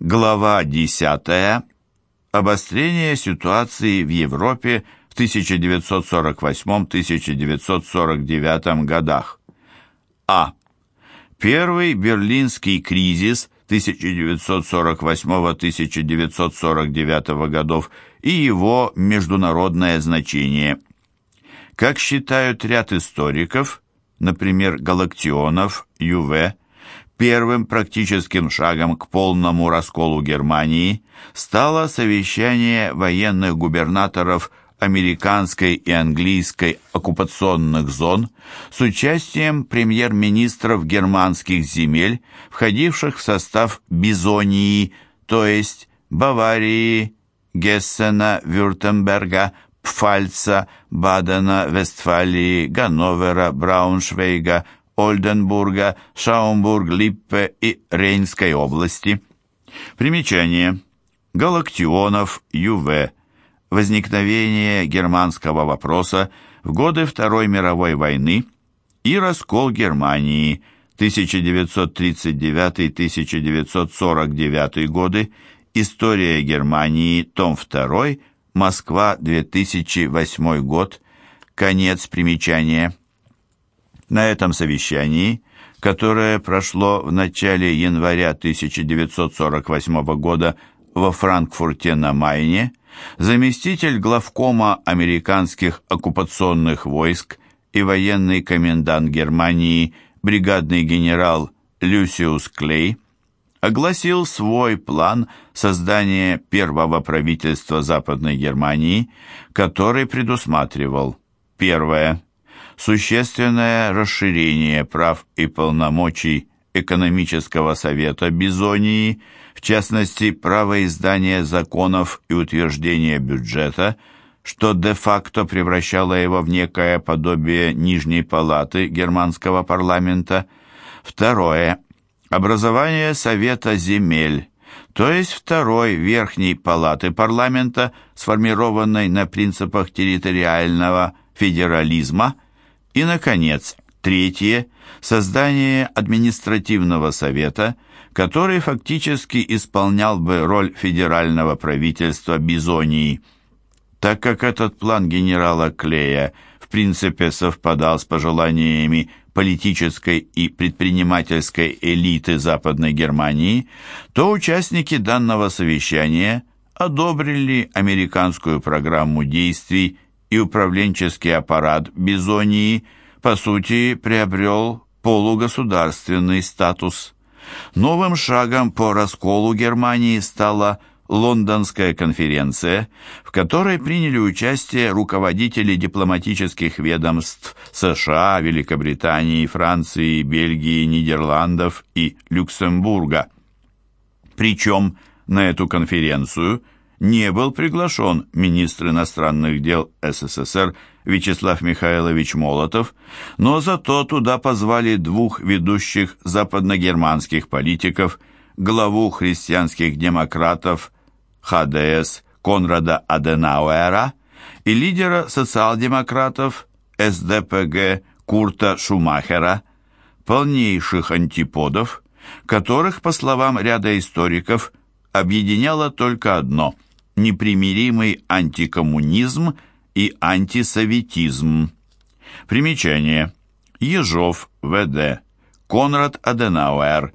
Глава 10. Обострение ситуации в Европе в 1948-1949 годах. А. Первый Берлинский кризис 1948-1949 годов и его международное значение. Как считают ряд историков, например, Галактионов, Юве, Первым практическим шагом к полному расколу Германии стало совещание военных губернаторов американской и английской оккупационных зон с участием премьер-министров германских земель, входивших в состав Бизонии, то есть Баварии, Гессена, Вюртемберга, Пфальца, Бадена, Вестфалии, Ганновера, Брауншвейга, Ольденбурга, Шаумбург, Липпе и Рейнской области. Примечание. Галактионов, Ю.В. Возникновение германского вопроса в годы Второй мировой войны и раскол Германии 1939-1949 годы, История Германии, том 2, Москва, 2008 год, конец примечания. На этом совещании, которое прошло в начале января 1948 года во Франкфурте на Майне, заместитель главкома американских оккупационных войск и военный комендант Германии бригадный генерал Люсиус Клей огласил свой план создания первого правительства Западной Германии, который предусматривал первое существенное расширение прав и полномочий экономического совета Бизонии, в частности, право издания законов и утверждения бюджета, что де-факто превращало его в некое подобие нижней палаты германского парламента. Второе. Образование Совета земель, то есть второй верхней палаты парламента, сформированной на принципах территориального федерализма – и, наконец, третье – создание административного совета, который фактически исполнял бы роль федерального правительства Бизонии. Так как этот план генерала Клея в принципе совпадал с пожеланиями политической и предпринимательской элиты Западной Германии, то участники данного совещания одобрили американскую программу действий и управленческий аппарат Бизонии, по сути, приобрел полугосударственный статус. Новым шагом по расколу Германии стала Лондонская конференция, в которой приняли участие руководители дипломатических ведомств США, Великобритании, Франции, Бельгии, Нидерландов и Люксембурга. Причем на эту конференцию – не был приглашен министр иностранных дел СССР Вячеслав Михайлович Молотов, но зато туда позвали двух ведущих западногерманских политиков, главу христианских демократов ХДС Конрада Аденауэра и лидера социал-демократов СДПГ Курта Шумахера, полнейших антиподов, которых, по словам ряда историков, объединяло только одно – непримиримый антикоммунизм и антисоветизм. Примечание. Ежов, В.Д. Конрад Аденауэр.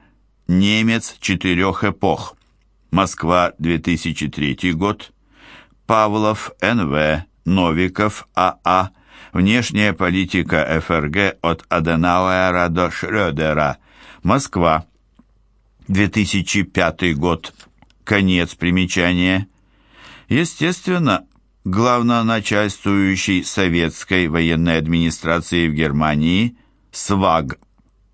Немец четырех эпох. Москва, 2003 год. Павлов, Н.В. Новиков, А.А. А. Внешняя политика ФРГ от Аденауэра до Шрёдера. Москва, 2005 год. Конец примечания. Естественно, главноначальствующий советской военной администрации в Германии СВАГ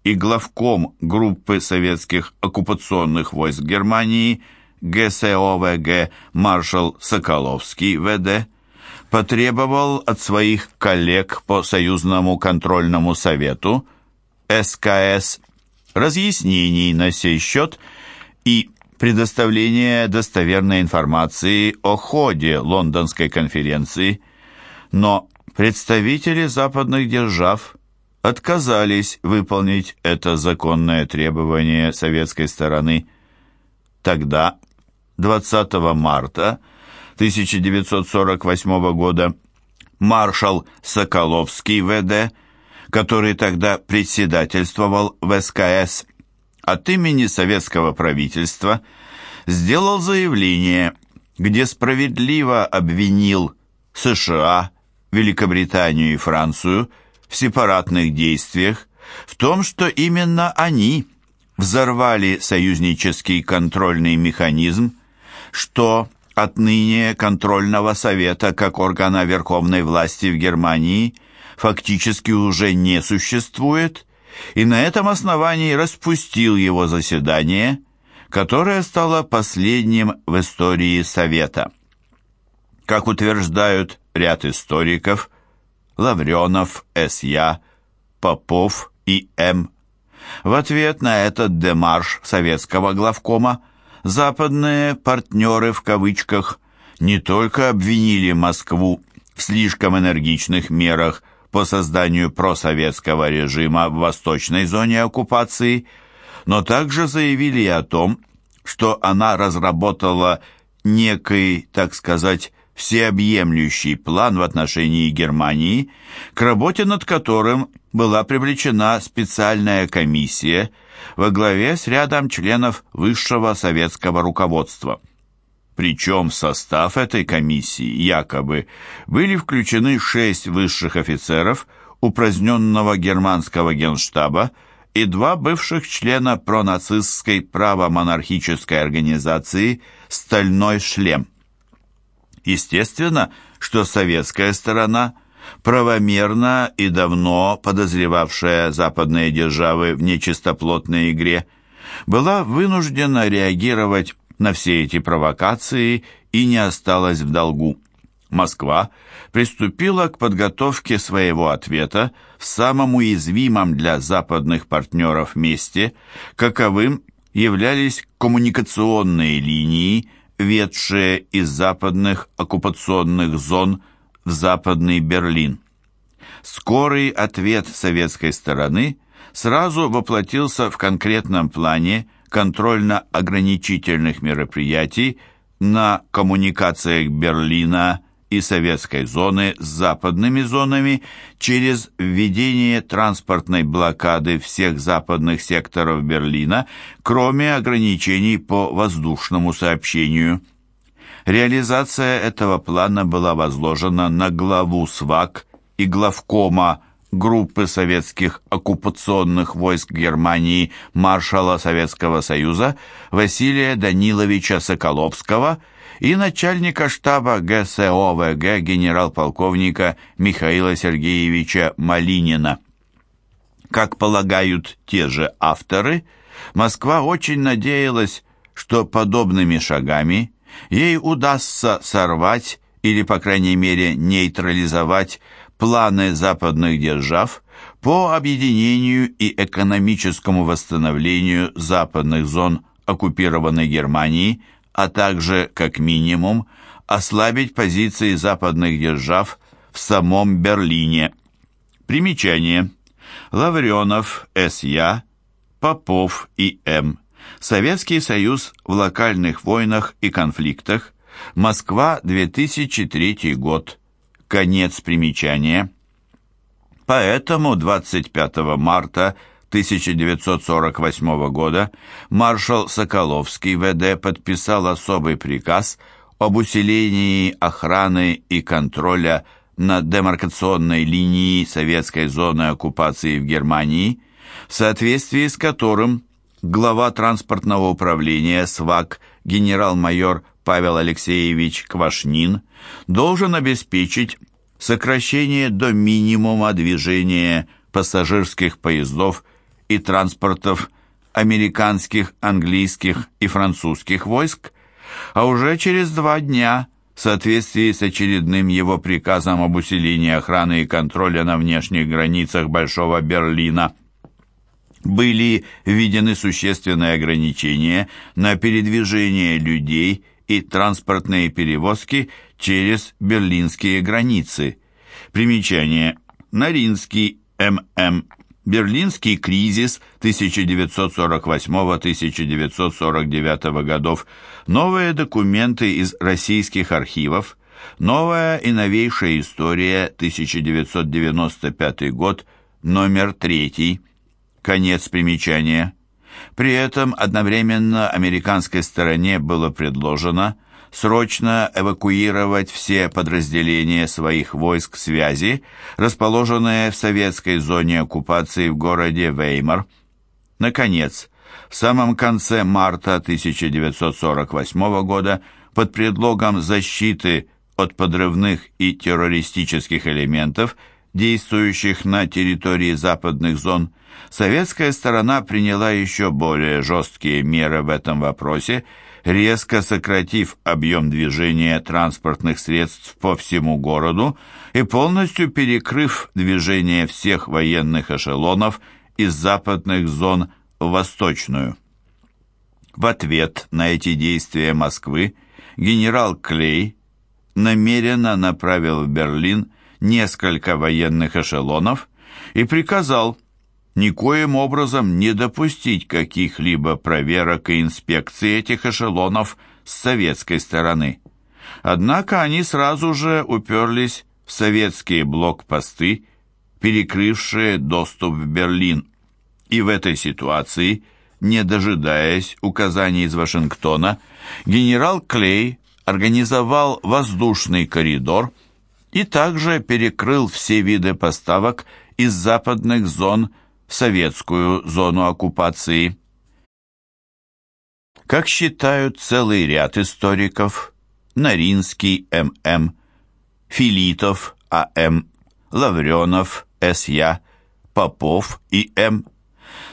и главком группы советских оккупационных войск Германии ГСОВГ маршал Соколовский ВД потребовал от своих коллег по Союзному контрольному совету СКС разъяснений на сей счет и предоставление достоверной информации о ходе лондонской конференции, но представители западных держав отказались выполнить это законное требование советской стороны. Тогда, 20 марта 1948 года, маршал Соколовский ВД, который тогда председательствовал в СКС, от имени советского правительства сделал заявление, где справедливо обвинил США, Великобританию и Францию в сепаратных действиях, в том, что именно они взорвали союзнический контрольный механизм, что отныне контрольного совета как органа верховной власти в Германии фактически уже не существует, и на этом основании распустил его заседание, которое стало последним в истории Совета. Как утверждают ряд историков, Лавренов, С.Я., Попов и М. В ответ на этот демарш советского главкома западные «партнеры» в кавычках не только обвинили Москву в слишком энергичных мерах по созданию просоветского режима в восточной зоне оккупации, но также заявили и о том, что она разработала некий, так сказать, всеобъемлющий план в отношении Германии, к работе над которым была привлечена специальная комиссия во главе с рядом членов высшего советского руководства. Причем в состав этой комиссии якобы были включены шесть высших офицеров упраздненного германского генштаба и два бывших члена пронацистской правомонархической организации «Стальной шлем». Естественно, что советская сторона – правомерно и давно подозревавшая западные державы в нечистоплотной игре, была вынуждена реагировать на все эти провокации и не осталась в долгу. Москва приступила к подготовке своего ответа в самом уязвимом для западных партнеров месте, каковым являлись коммуникационные линии, ведшие из западных оккупационных зон – в Западный Берлин. Скорый ответ советской стороны сразу воплотился в конкретном плане контрольно-ограничительных мероприятий на коммуникациях Берлина и советской зоны с западными зонами через введение транспортной блокады всех западных секторов Берлина, кроме ограничений по воздушному сообщению – Реализация этого плана была возложена на главу СВАК и главкома группы советских оккупационных войск Германии маршала Советского Союза Василия Даниловича Соколовского и начальника штаба ГСОВГ генерал-полковника Михаила Сергеевича Малинина. Как полагают те же авторы, Москва очень надеялась, что подобными шагами ей удастся сорвать или, по крайней мере, нейтрализовать планы западных держав по объединению и экономическому восстановлению западных зон оккупированной Германии, а также, как минимум, ослабить позиции западных держав в самом Берлине. Примечание. Лавренов, С.Я., Попов и М. Советский Союз в локальных войнах и конфликтах. Москва, 2003 год. Конец примечания. Поэтому 25 марта 1948 года маршал Соколовский ВД подписал особый приказ об усилении охраны и контроля на демаркационной линии советской зоны оккупации в Германии, в соответствии с которым глава транспортного управления СВАК генерал-майор Павел Алексеевич Квашнин должен обеспечить сокращение до минимума движения пассажирских поездов и транспортов американских, английских и французских войск, а уже через два дня в соответствии с очередным его приказом об усилении охраны и контроля на внешних границах Большого Берлина – были введены существенные ограничения на передвижение людей и транспортные перевозки через берлинские границы. Примечание. Наринский ММ. Берлинский кризис 1948-1949 годов, новые документы из российских архивов, новая и новейшая история 1995 год, номер 3, конец примечания. При этом одновременно американской стороне было предложено срочно эвакуировать все подразделения своих войск связи, расположенные в советской зоне оккупации в городе Веймар. Наконец, в самом конце марта 1948 года под предлогом защиты от подрывных и террористических элементов, действующих на территории западных зон, советская сторона приняла еще более жесткие меры в этом вопросе резко сократив объем движения транспортных средств по всему городу и полностью перекрыв движение всех военных эшелонов из западных зон в восточную. В ответ на эти действия Москвы генерал Клей намеренно направил в Берлин несколько военных эшелонов и приказал никоим образом не допустить каких-либо проверок и инспекций этих эшелонов с советской стороны. Однако они сразу же уперлись в советские блокпосты, перекрывшие доступ в Берлин. И в этой ситуации, не дожидаясь указаний из Вашингтона, генерал Клей организовал воздушный коридор и также перекрыл все виды поставок из западных зон в советскую зону оккупации. Как считают целый ряд историков, Наринский М.М., Филитов А.М., Лавренов С.Я., Попов И.М.,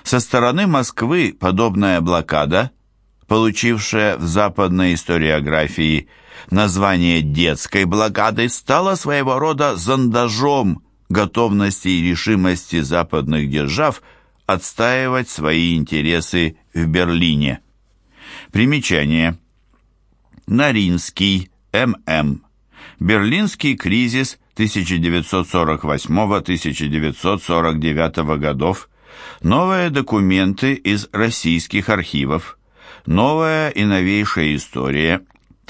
со стороны Москвы подобная блокада, получившая в западной историографии название детской блокады, стала своего рода зондажом готовности и решимости западных держав отстаивать свои интересы в Берлине. Примечание. Наринский, М.М. Берлинский кризис 1948-1949 годов. Новые документы из российских архивов. Новая и новейшая история.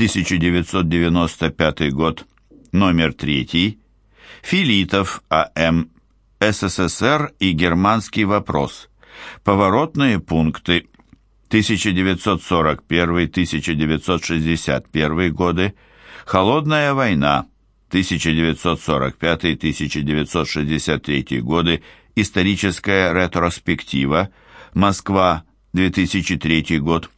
1995 год. Номер 3. Филитов А.М. СССР и германский вопрос. Поворотные пункты 1941-1961 годы. Холодная война 1945-1963 годы. Историческая ретроспектива. Москва, 2003 год.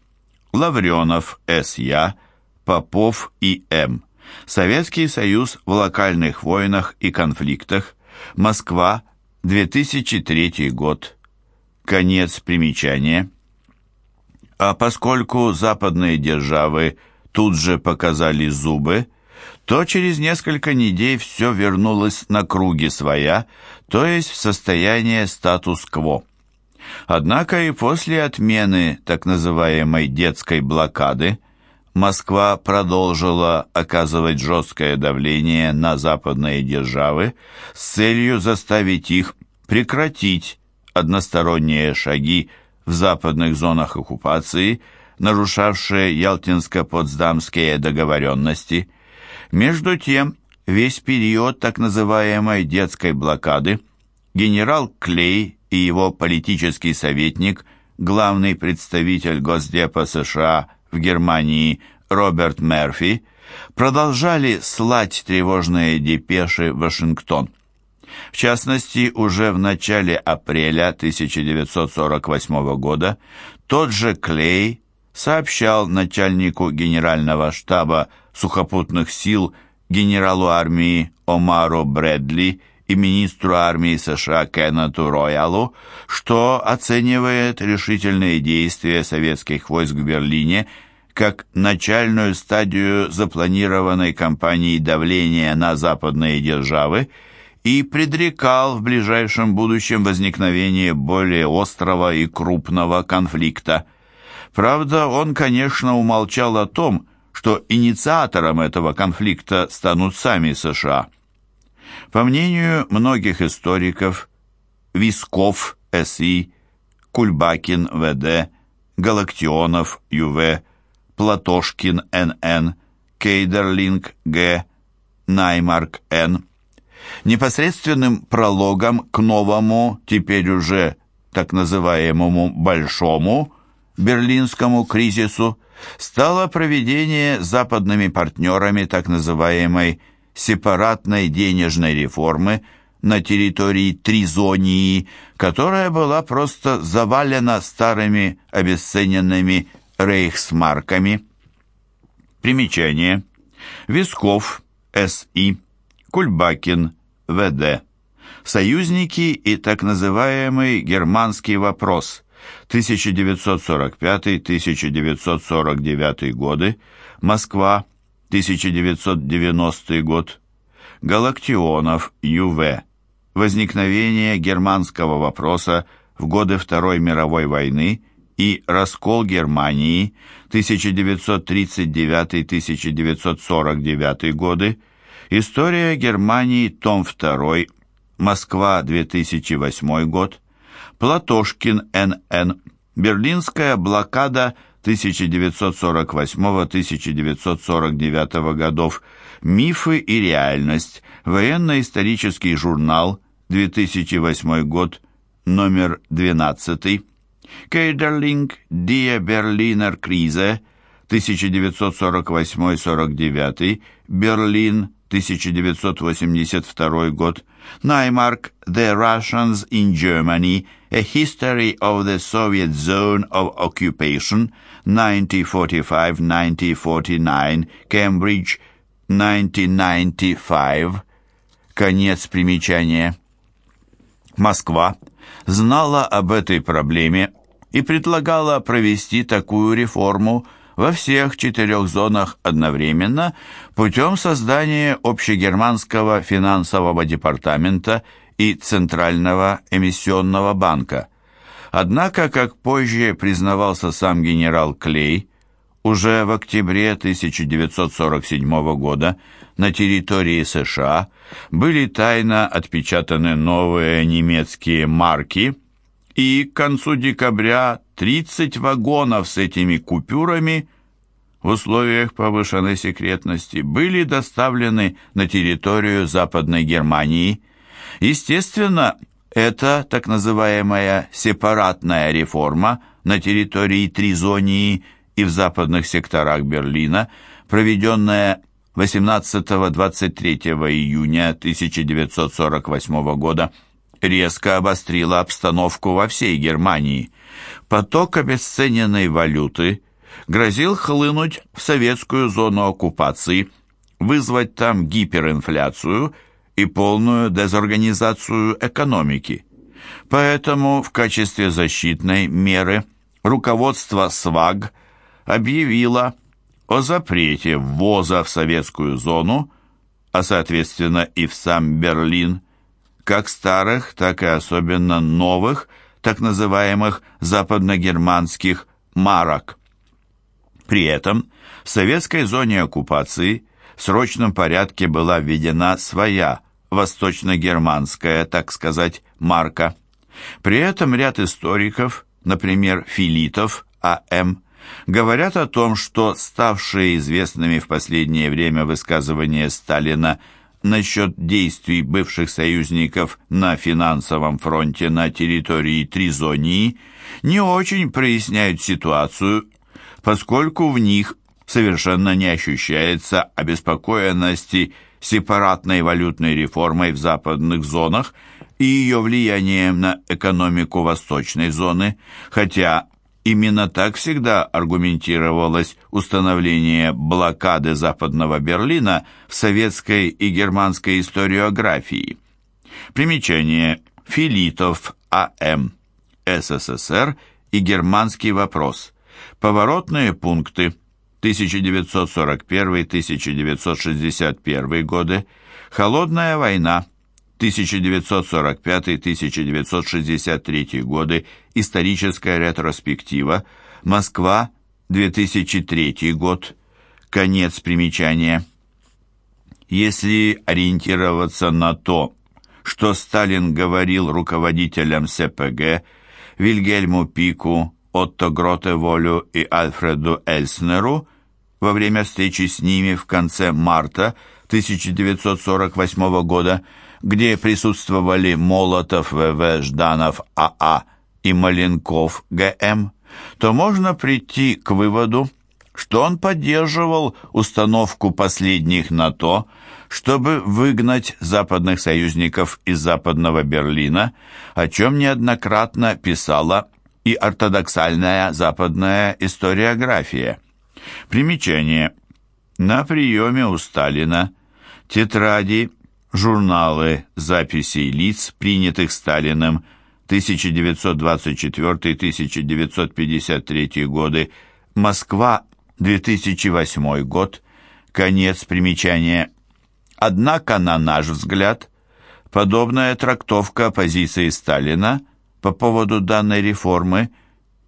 Лавренов С.Я. Попов И.М. Советский Союз в локальных войнах и конфликтах. Москва, 2003 год. Конец примечания. А поскольку западные державы тут же показали зубы, то через несколько недель все вернулось на круги своя, то есть в состояние статус-кво. Однако и после отмены так называемой детской блокады Москва продолжила оказывать жесткое давление на западные державы с целью заставить их прекратить односторонние шаги в западных зонах оккупации, нарушавшие Ялтинско-Потсдамские договоренности. Между тем, весь период так называемой детской блокады генерал Клей и его политический советник, главный представитель Госдепа США в Германии Роберт Мерфи продолжали слать тревожные депеши в Вашингтон. В частности, уже в начале апреля 1948 года тот же Клей сообщал начальнику генерального штаба сухопутных сил генералу армии Омару Брэдли и министру армии США Кеннету Роялу, что оценивает решительные действия советских войск в Берлине как начальную стадию запланированной кампании давления на западные державы и предрекал в ближайшем будущем возникновение более острого и крупного конфликта. Правда, он, конечно, умолчал о том, что инициатором этого конфликта станут сами США. По мнению многих историков, Висков, С.И., Кульбакин, В.Д., Галактионов, Ю.В., Платошкин, Н.Н., Кейдерлинг, Г., Наймарк, Н. Непосредственным прологом к новому, теперь уже так называемому «большому» берлинскому кризису стало проведение западными партнерами так называемой сепаратной денежной реформы на территории Тризонии, которая была просто завалена старыми обесцененными рейхсмарками. Примечание. Висков, С.И., Кульбакин, В.Д. Союзники и так называемый германский вопрос 1945-1949 годы, Москва, 1990 год, Галактионов, Ю.В. Возникновение германского вопроса в годы Второй мировой войны и раскол Германии 1939-1949 годы, История Германии, том 2, Москва, 2008 год, Платошкин, Н.Н., Берлинская блокада 1948-1949 годов, Мифы и реальность, военно-исторический журнал, 2008 год, номер 12, Кейдерлинг, Die Berliner Krise, 1948-49, Берлин, 1982 год, Наймарк, The Russians in Germany, A History of the Soviet Zone of Occupation, 1945-1949, Cambridge, 1995. Конец примечания. Москва знала об этой проблеме и предлагала провести такую реформу – во всех четырех зонах одновременно путем создания общегерманского финансового департамента и Центрального эмиссионного банка. Однако, как позже признавался сам генерал Клей, уже в октябре 1947 года на территории США были тайно отпечатаны новые немецкие марки – и к концу декабря 30 вагонов с этими купюрами в условиях повышенной секретности были доставлены на территорию Западной Германии. Естественно, это так называемая сепаратная реформа на территории Тризонии и в западных секторах Берлина, проведенная 18-23 июня 1948 года, резко обострила обстановку во всей Германии. Поток обесцененной валюты грозил хлынуть в советскую зону оккупации, вызвать там гиперинфляцию и полную дезорганизацию экономики. Поэтому в качестве защитной меры руководство СВАГ объявило о запрете ввоза в советскую зону, а соответственно и в сам Берлин, как старых, так и особенно новых, так называемых западногерманских марок. При этом в советской зоне оккупации в срочном порядке была введена своя восточно-германская, так сказать, марка. При этом ряд историков, например, Филитов, А.М., говорят о том, что ставшие известными в последнее время высказывания Сталина насчет действий бывших союзников на финансовом фронте на территории Тризонии не очень проясняют ситуацию, поскольку в них совершенно не ощущается обеспокоенности сепаратной валютной реформой в западных зонах и ее влиянием на экономику восточной зоны, хотя Именно так всегда аргументировалось установление блокады Западного Берлина в советской и германской историографии. Примечание. Филитов А.М. СССР и германский вопрос. Поворотные пункты 1941-1961 годы. Холодная война 1945-1963 годы, историческая ретроспектива, Москва, 2003 год, конец примечания. Если ориентироваться на то, что Сталин говорил руководителям СПГ Вильгельму Пику, Отто Гротеволю и Альфреду Эльснеру во время встречи с ними в конце марта 1948 года, где присутствовали Молотов ВВ, Жданов АА и Маленков ГМ, то можно прийти к выводу, что он поддерживал установку последних на то, чтобы выгнать западных союзников из Западного Берлина, о чем неоднократно писала и ортодоксальная западная историография. Примечание. На приеме у Сталина тетради, журналы записей лиц, принятых Сталиным 1924-1953 годы, Москва, 2008 год, конец примечания. Однако, на наш взгляд, подобная трактовка позиции Сталина по поводу данной реформы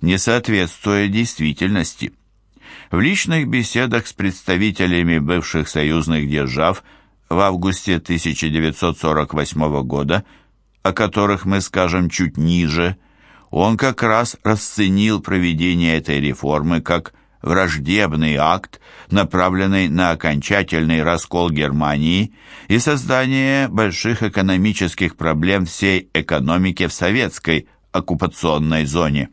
не соответствует действительности. В личных беседах с представителями бывших союзных держав в августе 1948 года, о которых мы скажем чуть ниже, он как раз расценил проведение этой реформы как враждебный акт, направленный на окончательный раскол Германии и создание больших экономических проблем всей экономики в советской оккупационной зоне.